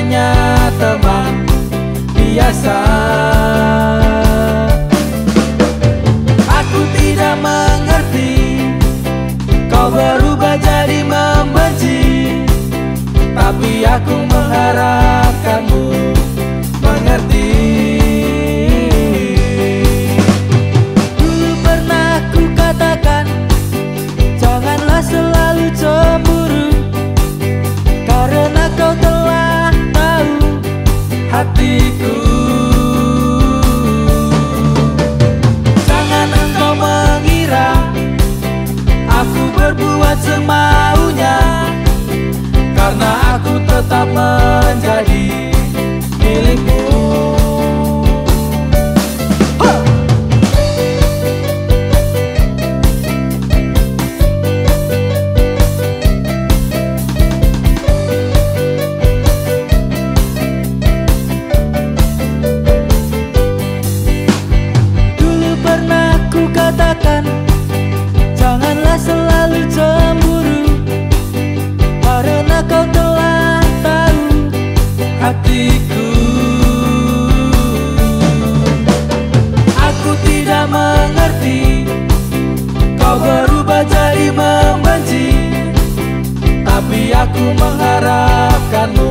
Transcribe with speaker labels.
Speaker 1: hanya teman biasa. Aku tidak mengerti Kau
Speaker 2: berubah jadi membenci Tapi aku mengharap berbuat semaunya Karena aku tetap
Speaker 1: Janganlah selalu cemburu. Karena kau telah tahu
Speaker 2: hatiku. Aku tidak mengerti Kau berubah jadi membenci. Tapi aku mengharapkanmu